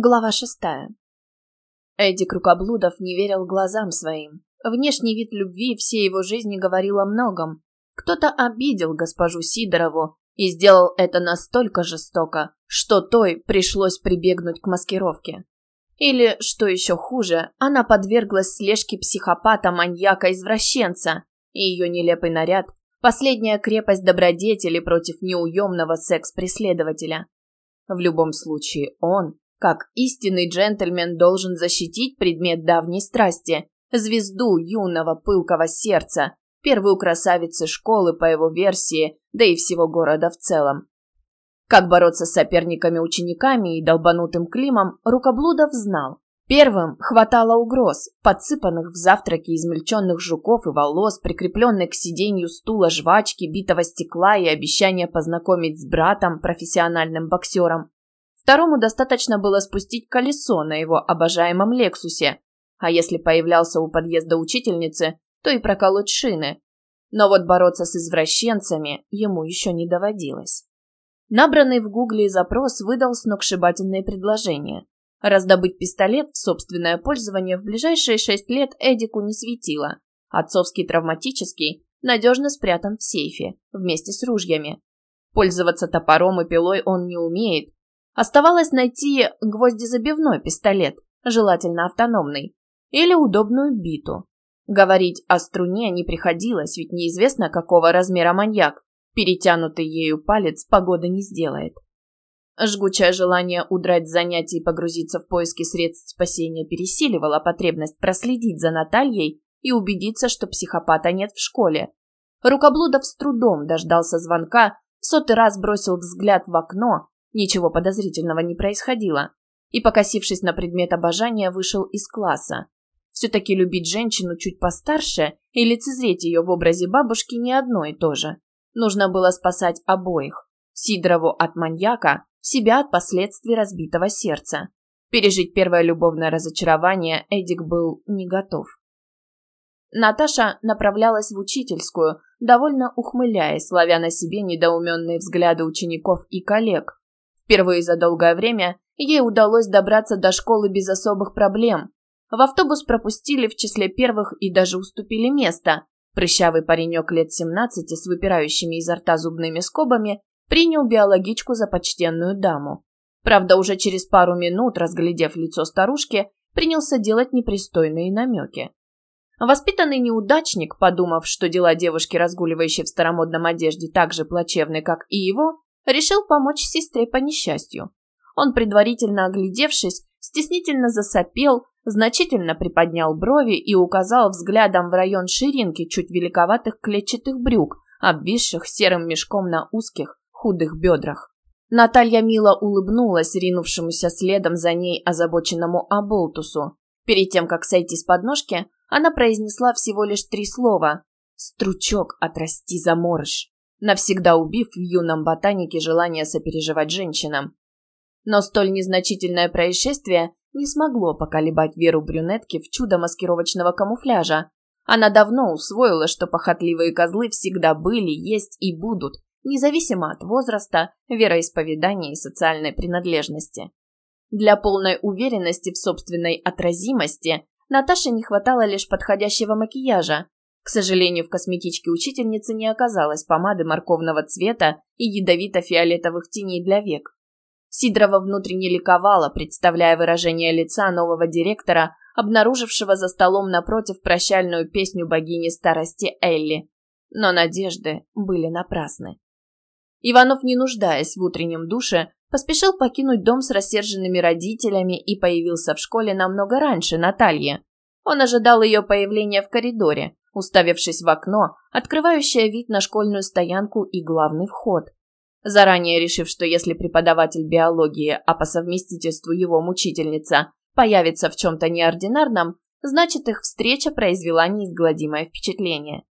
Глава шестая. Эдик Рукоблудов не верил глазам своим. Внешний вид любви всей его жизни говорил о многом. Кто-то обидел госпожу Сидорову и сделал это настолько жестоко, что той пришлось прибегнуть к маскировке. Или, что еще хуже, она подверглась слежке психопата-маньяка-извращенца, и ее нелепый наряд – последняя крепость добродетели против неуемного секс-преследователя. В любом случае, он как истинный джентльмен должен защитить предмет давней страсти, звезду юного пылкого сердца, первую красавицу школы по его версии, да и всего города в целом. Как бороться с соперниками-учениками и долбанутым Климом, Рукоблудов знал. Первым хватало угроз, подсыпанных в завтраки измельченных жуков и волос, прикрепленной к сиденью стула жвачки, битого стекла и обещания познакомить с братом, профессиональным боксером. Второму достаточно было спустить колесо на его обожаемом «Лексусе», а если появлялся у подъезда учительницы, то и проколоть шины. Но вот бороться с извращенцами ему еще не доводилось. Набранный в гугле запрос выдал сногсшибательные предложения. Раздобыть пистолет в собственное пользование в ближайшие шесть лет Эдику не светило. Отцовский травматический надежно спрятан в сейфе, вместе с ружьями. Пользоваться топором и пилой он не умеет, Оставалось найти гвоздезабивной пистолет, желательно автономный, или удобную биту. Говорить о струне не приходилось, ведь неизвестно, какого размера маньяк. Перетянутый ею палец погода не сделает. Жгучее желание удрать с занятий и погрузиться в поиски средств спасения пересиливало потребность проследить за Натальей и убедиться, что психопата нет в школе. Рукоблудов с трудом дождался звонка, сотый раз бросил взгляд в окно Ничего подозрительного не происходило. И, покосившись на предмет обожания, вышел из класса. Все-таки любить женщину чуть постарше и лицезреть ее в образе бабушки не одно и то же. Нужно было спасать обоих. Сидорову от маньяка, себя от последствий разбитого сердца. Пережить первое любовное разочарование Эдик был не готов. Наташа направлялась в учительскую, довольно ухмыляясь, ловя на себе недоуменные взгляды учеников и коллег. Впервые за долгое время ей удалось добраться до школы без особых проблем. В автобус пропустили в числе первых и даже уступили место. Прыщавый паренек лет 17 с выпирающими изо рта зубными скобами принял биологичку за почтенную даму. Правда, уже через пару минут, разглядев лицо старушки, принялся делать непристойные намеки. Воспитанный неудачник, подумав, что дела девушки, разгуливающей в старомодном одежде, так же плачевны, как и его, решил помочь сестре по несчастью. Он, предварительно оглядевшись, стеснительно засопел, значительно приподнял брови и указал взглядом в район ширинки чуть великоватых клетчатых брюк, обвисших серым мешком на узких, худых бедрах. Наталья мило улыбнулась ринувшемуся следом за ней озабоченному Аболтусу. Перед тем, как сойти с подножки, она произнесла всего лишь три слова «Стручок отрасти заморыш» навсегда убив в юном ботанике желание сопереживать женщинам. Но столь незначительное происшествие не смогло поколебать веру брюнетки в чудо маскировочного камуфляжа. Она давно усвоила, что похотливые козлы всегда были, есть и будут, независимо от возраста, вероисповедания и социальной принадлежности. Для полной уверенности в собственной отразимости Наташе не хватало лишь подходящего макияжа, к сожалению, в косметичке учительницы не оказалось помады морковного цвета и ядовито-фиолетовых теней для век. Сидорова внутренне ликовала, представляя выражение лица нового директора, обнаружившего за столом напротив прощальную песню богини старости Элли. Но надежды были напрасны. Иванов, не нуждаясь в утреннем душе, поспешил покинуть дом с рассерженными родителями и появился в школе намного раньше Натальи. Он ожидал ее появления в коридоре, уставившись в окно, открывающее вид на школьную стоянку и главный вход. Заранее решив, что если преподаватель биологии, а по совместительству его мучительница, появится в чем-то неординарном, значит их встреча произвела неизгладимое впечатление.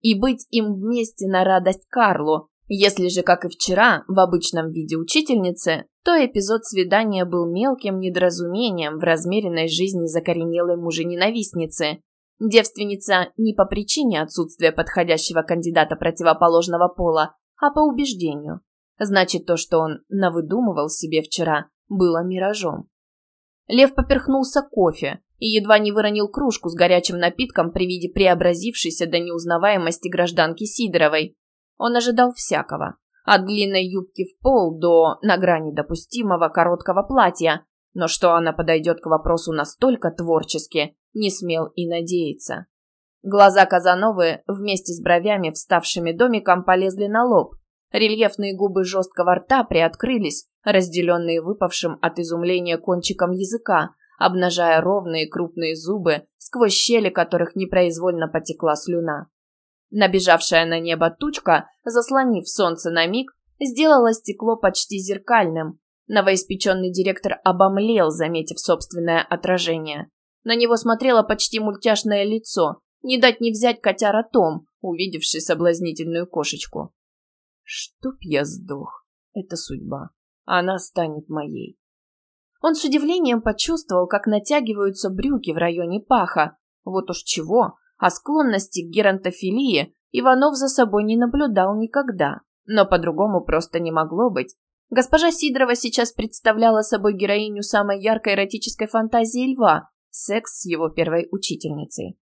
И быть им вместе на радость Карлу, если же, как и вчера, в обычном виде учительницы, то эпизод свидания был мелким недоразумением в размеренной жизни закоренелой мужененавистницы, Девственница не по причине отсутствия подходящего кандидата противоположного пола, а по убеждению. Значит, то, что он навыдумывал себе вчера, было миражом. Лев поперхнулся кофе и едва не выронил кружку с горячим напитком при виде преобразившейся до неузнаваемости гражданки Сидоровой. Он ожидал всякого. От длинной юбки в пол до, на грани допустимого, короткого платья. Но что она подойдет к вопросу настолько творчески, не смел и надеяться. Глаза Казановы вместе с бровями, вставшими домиком, полезли на лоб. Рельефные губы жесткого рта приоткрылись, разделенные выпавшим от изумления кончиком языка, обнажая ровные крупные зубы, сквозь щели которых непроизвольно потекла слюна. Набежавшая на небо тучка, заслонив солнце на миг, сделала стекло почти зеркальным. Новоиспеченный директор обомлел, заметив собственное отражение. На него смотрело почти мультяшное лицо, не дать не взять котяра Том, увидевший соблазнительную кошечку. Чтоб я сдох, это судьба. Она станет моей. Он с удивлением почувствовал, как натягиваются брюки в районе паха. Вот уж чего, а склонности к геронтофилии Иванов за собой не наблюдал никогда. Но по-другому просто не могло быть. Госпожа Сидорова сейчас представляла собой героиню самой яркой эротической фантазии льва – секс с его первой учительницей.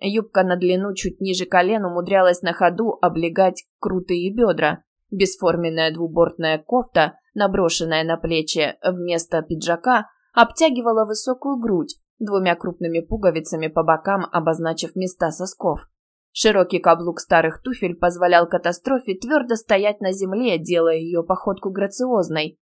Юбка на длину чуть ниже колен умудрялась на ходу облегать крутые бедра. Бесформенная двубортная кофта, наброшенная на плечи вместо пиджака, обтягивала высокую грудь, двумя крупными пуговицами по бокам обозначив места сосков. Широкий каблук старых туфель позволял катастрофе твердо стоять на земле, делая ее походку грациозной.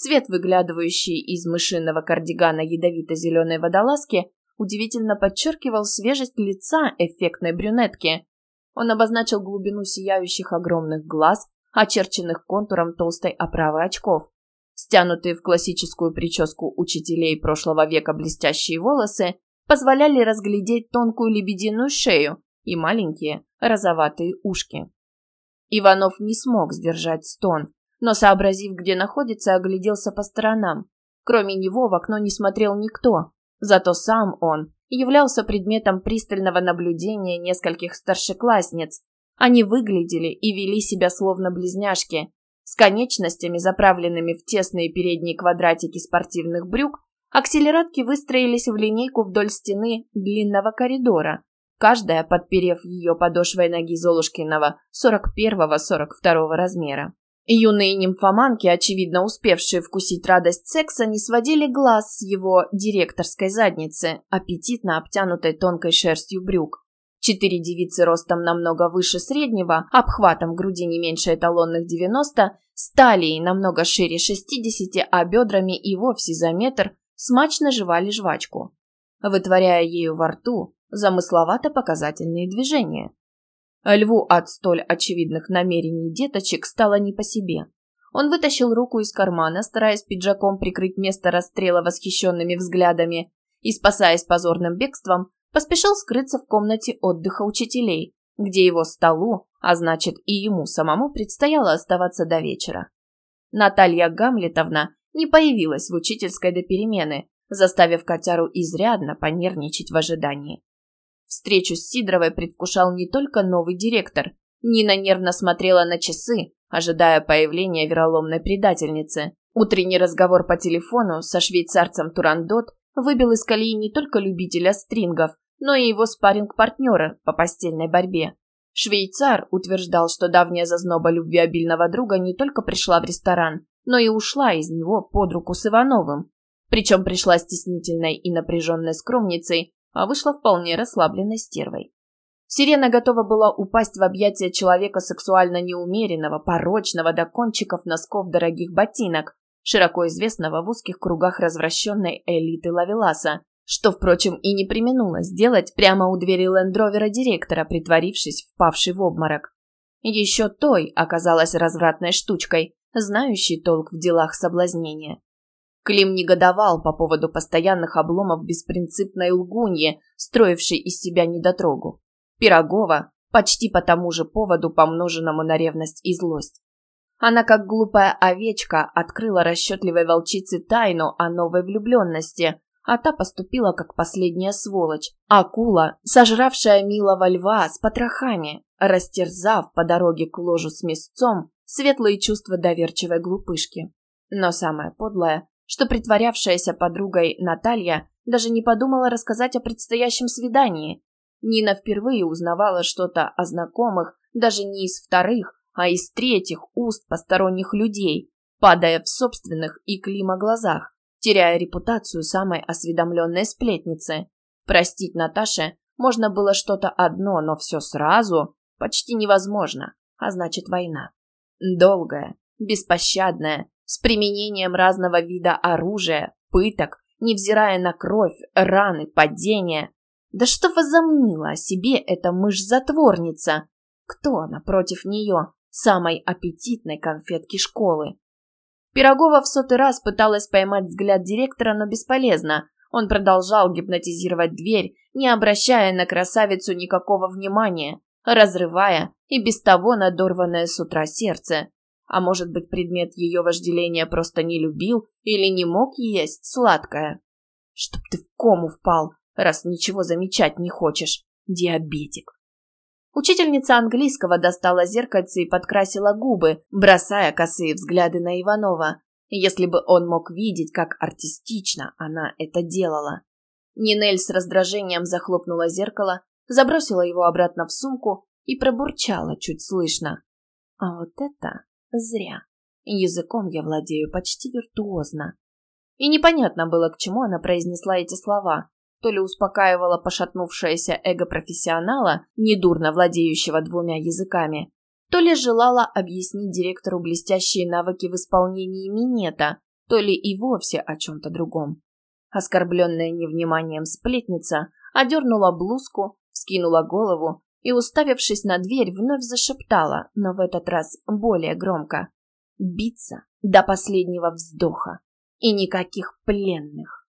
Цвет, выглядывающий из мышиного кардигана ядовито-зеленой водолазки, удивительно подчеркивал свежесть лица эффектной брюнетки. Он обозначил глубину сияющих огромных глаз, очерченных контуром толстой оправы очков. Стянутые в классическую прическу учителей прошлого века блестящие волосы позволяли разглядеть тонкую лебединую шею и маленькие розоватые ушки. Иванов не смог сдержать стон, но, сообразив, где находится, огляделся по сторонам. Кроме него в окно не смотрел никто, зато сам он являлся предметом пристального наблюдения нескольких старшеклассниц. Они выглядели и вели себя словно близняшки, с конечностями, заправленными в тесные передние квадратики спортивных брюк, акселератки выстроились в линейку вдоль стены длинного коридора, каждая подперев ее подошвой ноги Золушкиного 41-42 размера. Юные нимфоманки, очевидно успевшие вкусить радость секса, не сводили глаз с его директорской задницы, аппетитно обтянутой тонкой шерстью брюк. Четыре девицы ростом намного выше среднего, обхватом груди не меньше эталонных 90, с талией намного шире 60, а бедрами и вовсе за метр, смачно жевали жвачку, вытворяя ею во рту замысловато-показательные движения. Льву от столь очевидных намерений деточек стало не по себе. Он вытащил руку из кармана, стараясь пиджаком прикрыть место расстрела восхищенными взглядами, и, спасаясь позорным бегством, поспешил скрыться в комнате отдыха учителей, где его столу, а значит и ему самому предстояло оставаться до вечера. Наталья Гамлетовна не появилась в учительской до перемены, заставив котяру изрядно понервничать в ожидании. Встречу с Сидоровой предвкушал не только новый директор. Нина нервно смотрела на часы, ожидая появления вероломной предательницы. Утренний разговор по телефону со швейцарцем Турандот выбил из колеи не только любителя стрингов, но и его спарринг-партнера по постельной борьбе. Швейцар утверждал, что давняя зазноба любвеобильного друга не только пришла в ресторан, но и ушла из него под руку с Ивановым. Причем пришла стеснительной и напряженной скромницей, а вышла вполне расслабленной стервой. Сирена готова была упасть в объятия человека сексуально неумеренного, порочного до кончиков носков дорогих ботинок, широко известного в узких кругах развращенной элиты Лавеласа, что, впрочем, и не применула сделать прямо у двери лендровера директора, притворившись впавший в обморок. Еще той оказалась развратной штучкой, знающей толк в делах соблазнения. Клим негодовал по поводу постоянных обломов беспринципной лгуньи, строившей из себя недотрогу. Пирогова почти по тому же поводу, помноженному на ревность и злость. Она, как глупая овечка, открыла расчетливой волчице тайну о новой влюбленности, а та поступила как последняя сволочь. Акула, сожравшая милого льва с потрохами, растерзав по дороге к ложу с мясцом светлые чувства доверчивой глупышки. Но самое подлое, что притворявшаяся подругой Наталья даже не подумала рассказать о предстоящем свидании. Нина впервые узнавала что-то о знакомых даже не из вторых, а из третьих уст посторонних людей, падая в собственных и Клима глазах, теряя репутацию самой осведомленной сплетницы. Простить Наташе можно было что-то одно, но все сразу почти невозможно, а значит война. Долгая, беспощадная, с применением разного вида оружия, пыток, невзирая на кровь, раны, падения. Да что возомнила о себе эта мышь-затворница? Кто она против нее, самой аппетитной конфетки школы? Пирогова в сотый раз пыталась поймать взгляд директора, но бесполезно. Он продолжал гипнотизировать дверь, не обращая на красавицу никакого внимания, разрывая и без того надорванное с утра сердце. А может быть, предмет ее вожделения просто не любил или не мог есть сладкое? Чтоб ты в кому впал, раз ничего замечать не хочешь. Диабетик. Учительница английского достала зеркальце и подкрасила губы, бросая косые взгляды на Иванова. Если бы он мог видеть, как артистично она это делала. Нинель с раздражением захлопнула зеркало, забросила его обратно в сумку и пробурчала чуть слышно. А вот это зря. Языком я владею почти виртуозно. И непонятно было, к чему она произнесла эти слова то ли успокаивала пошатнувшееся эго профессионала, недурно владеющего двумя языками, то ли желала объяснить директору блестящие навыки в исполнении минета, то ли и вовсе о чем-то другом. Оскорбленная невниманием сплетница одернула блузку, скинула голову и, уставившись на дверь, вновь зашептала, но в этот раз более громко. «Биться до последнего вздоха и никаких пленных».